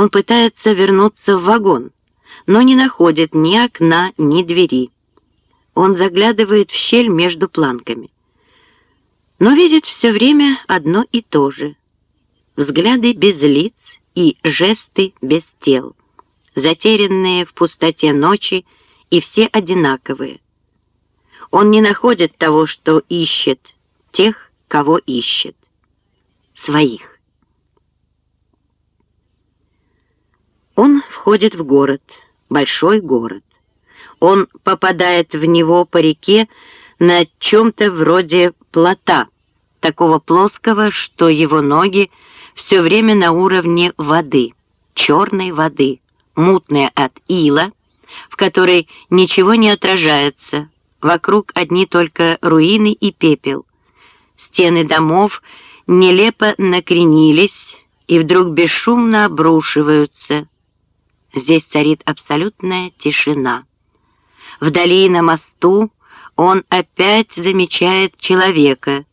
Он пытается вернуться в вагон, но не находит ни окна, ни двери. Он заглядывает в щель между планками. Но видит все время одно и то же. Взгляды без лиц и жесты без тел, затерянные в пустоте ночи и все одинаковые. Он не находит того, что ищет, тех, кого ищет, своих. Он входит в город, большой город. Он попадает в него по реке на чем-то вроде плота, такого плоского, что его ноги все время на уровне воды, черной воды, мутной от ила, в которой ничего не отражается, вокруг одни только руины и пепел. Стены домов нелепо накренились и вдруг бесшумно обрушиваются. Здесь царит абсолютная тишина. Вдали на мосту он опять замечает человека,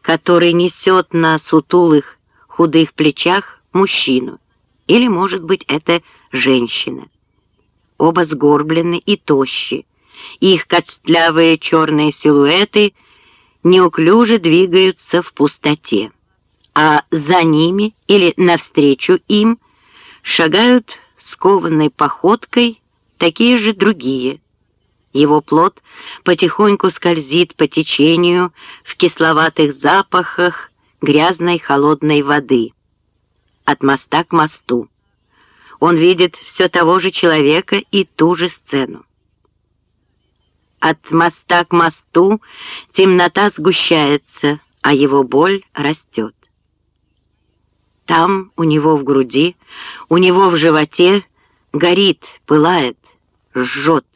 который несет на сутулых худых плечах мужчину. Или, может быть, это женщина. Оба сгорблены и тощи. Их костлявые черные силуэты неуклюже двигаются в пустоте. А за ними или навстречу им шагают скованной походкой такие же другие. Его плод потихоньку скользит по течению в кисловатых запахах грязной холодной воды. От моста к мосту. Он видит все того же человека и ту же сцену. От моста к мосту темнота сгущается, а его боль растет. Там, у него в груди, у него в животе горит, пылает, жжет.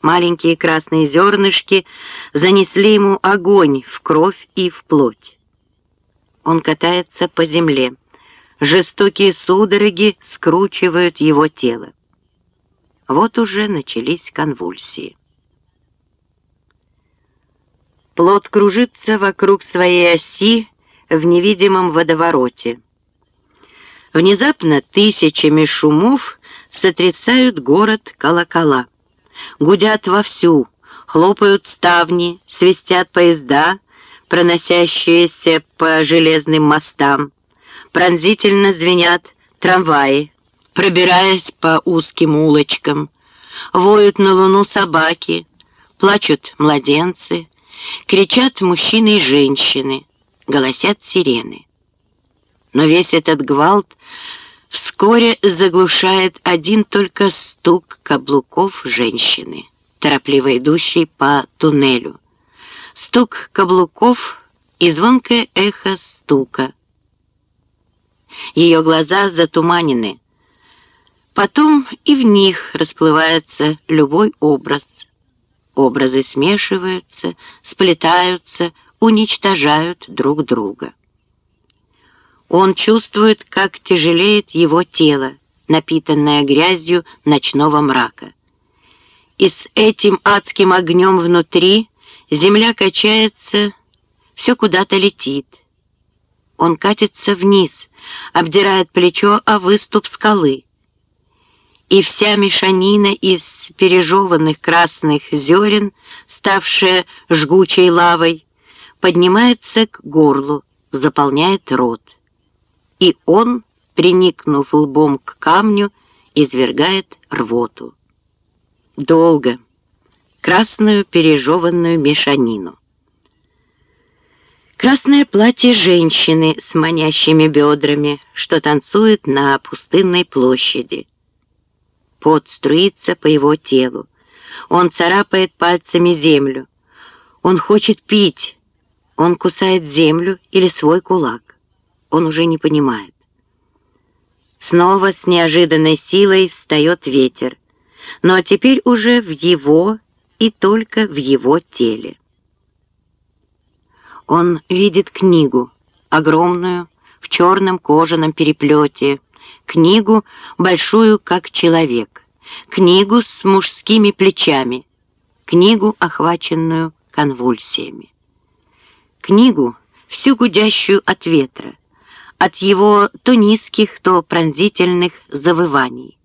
Маленькие красные зернышки занесли ему огонь в кровь и в плоть. Он катается по земле. Жестокие судороги скручивают его тело. Вот уже начались конвульсии. Плод кружится вокруг своей оси в невидимом водовороте. Внезапно тысячами шумов сотрясают город колокола. Гудят вовсю, хлопают ставни, свистят поезда, проносящиеся по железным мостам. Пронзительно звенят трамваи, пробираясь по узким улочкам. Воют на луну собаки, плачут младенцы, кричат мужчины и женщины, голосят сирены. Но весь этот гвалт вскоре заглушает один только стук каблуков женщины, торопливо идущей по туннелю. Стук каблуков и звонкое эхо стука. Ее глаза затуманены. Потом и в них расплывается любой образ. Образы смешиваются, сплетаются, уничтожают друг друга. Он чувствует, как тяжелеет его тело, напитанное грязью ночного мрака. И с этим адским огнем внутри земля качается, все куда-то летит. Он катится вниз, обдирает плечо о выступ скалы. И вся мешанина из пережеванных красных зерен, ставшая жгучей лавой, поднимается к горлу, заполняет рот и он, приникнув лбом к камню, извергает рвоту. Долго. Красную пережеванную мешанину. Красное платье женщины с манящими бедрами, что танцует на пустынной площади. Пот струится по его телу. Он царапает пальцами землю. Он хочет пить. Он кусает землю или свой кулак он уже не понимает. Снова с неожиданной силой встает ветер, но теперь уже в его и только в его теле. Он видит книгу, огромную, в черном кожаном переплете, книгу, большую, как человек, книгу с мужскими плечами, книгу, охваченную конвульсиями. Книгу, всю гудящую от ветра, от его то низких, то пронзительных завываний.